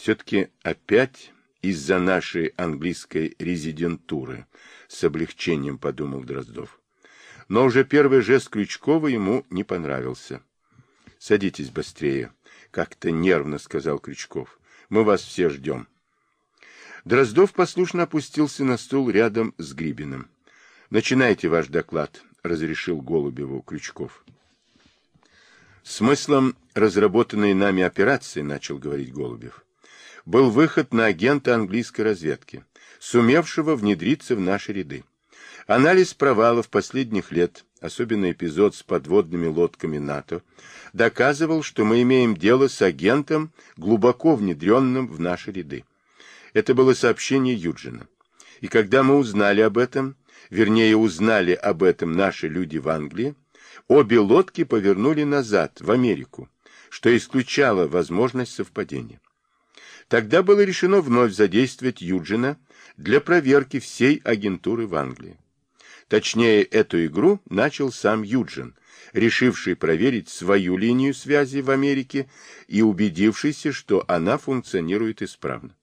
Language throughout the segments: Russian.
Все-таки опять из-за нашей английской резидентуры, с облегчением подумал Дроздов. Но уже первый жест Крючкова ему не понравился. Садитесь быстрее, как-то нервно сказал Крючков. Мы вас все ждем. Дроздов послушно опустился на стул рядом с Грибиным. Начинайте ваш доклад, разрешил Голубеву Крючков. Смыслом разработанной нами операции, начал говорить Голубев, был выход на агента английской разведки, сумевшего внедриться в наши ряды. Анализ провалов последних лет, особенно эпизод с подводными лодками НАТО, доказывал, что мы имеем дело с агентом, глубоко внедренным в наши ряды. Это было сообщение Юджина. И когда мы узнали об этом, вернее узнали об этом наши люди в Англии, обе лодки повернули назад, в Америку, что исключало возможность совпадения. Тогда было решено вновь задействовать Юджина для проверки всей агентуры в Англии. Точнее, эту игру начал сам Юджин, решивший проверить свою линию связи в Америке и убедившийся, что она функционирует исправно.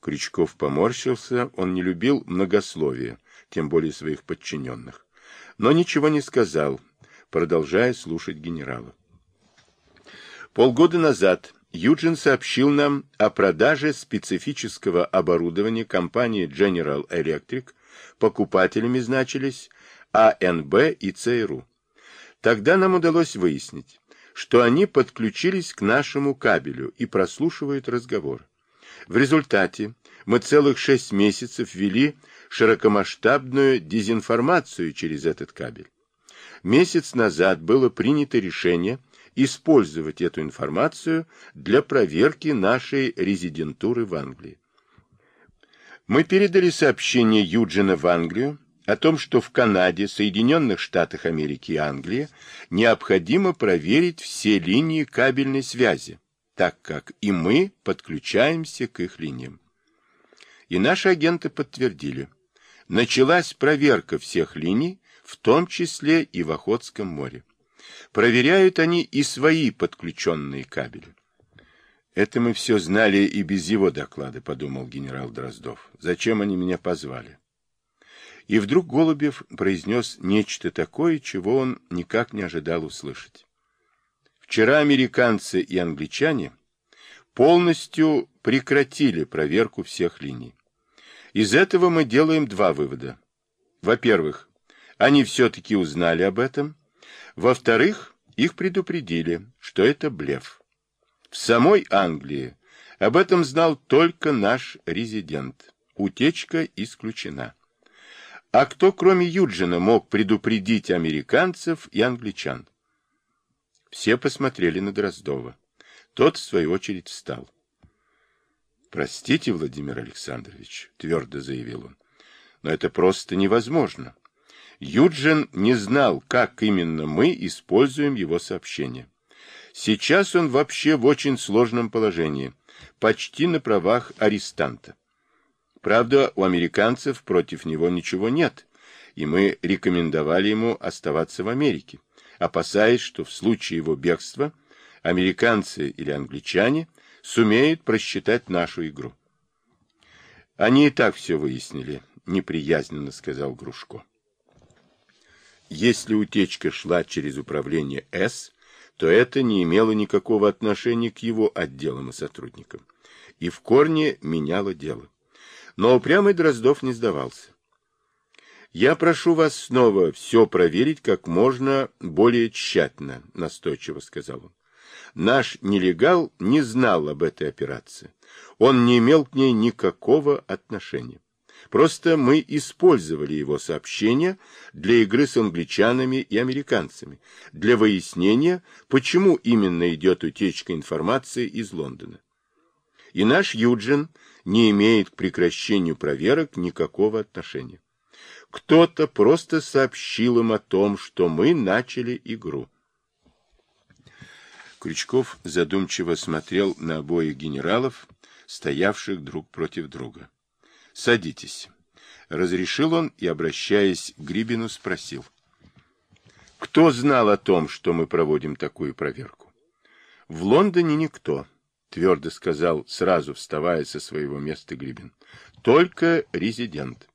Крючков поморщился, он не любил многословия, тем более своих подчиненных. Но ничего не сказал, продолжая слушать генерала. Полгода назад Юджин сообщил нам о продаже специфического оборудования компании General Electric, покупателями значились АНБ и ЦРУ. Тогда нам удалось выяснить, что они подключились к нашему кабелю и прослушивают разговор. В результате мы целых шесть месяцев вели широкомасштабную дезинформацию через этот кабель. Месяц назад было принято решение использовать эту информацию для проверки нашей резидентуры в Англии. Мы передали сообщение Юджина в Англию о том, что в Канаде, Соединенных Штатах Америки и Англии необходимо проверить все линии кабельной связи, так как и мы подключаемся к их линиям. И наши агенты подтвердили. Началась проверка всех линий, в том числе и в Охотском море. Проверяют они и свои подключенные кабели. Это мы все знали и без его доклада, подумал генерал Дроздов. Зачем они меня позвали? И вдруг Голубев произнес нечто такое, чего он никак не ожидал услышать. Вчера американцы и англичане полностью прекратили проверку всех линий. Из этого мы делаем два вывода. Во-первых, они все-таки узнали об этом, во-вторых, их предупредили, что это блеф. В самой Англии об этом знал только наш резидент. Утечка исключена. А кто, кроме Юджина, мог предупредить американцев и англичан? Все посмотрели на Дроздова. Тот, в свою очередь, встал. «Простите, Владимир Александрович», — твердо заявил он, — «но это просто невозможно. Юджин не знал, как именно мы используем его сообщение. Сейчас он вообще в очень сложном положении, почти на правах арестанта. Правда, у американцев против него ничего нет, и мы рекомендовали ему оставаться в Америке, опасаясь, что в случае его бегства американцы или англичане сумеют просчитать нашу игру. Они и так все выяснили, неприязненно сказал Грушко. Если утечка шла через управление С, то это не имело никакого отношения к его отделам и сотрудникам. И в корне меняло дело. Но упрямый Дроздов не сдавался. «Я прошу вас снова все проверить как можно более тщательно», — настойчиво сказал он. «Наш нелегал не знал об этой операции. Он не имел к ней никакого отношения. Просто мы использовали его сообщения для игры с англичанами и американцами, для выяснения, почему именно идет утечка информации из Лондона. И наш Юджин не имеет к прекращению проверок никакого отношения. Кто-то просто сообщил им о том, что мы начали игру. Крючков задумчиво смотрел на обоих генералов, стоявших друг против друга. Садитесь. Разрешил он и, обращаясь к Грибину, спросил. Кто знал о том, что мы проводим такую проверку? В Лондоне никто, твердо сказал, сразу вставая со своего места Грибин. Только резидент.